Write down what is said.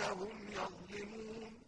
أنفسهم يظلمون.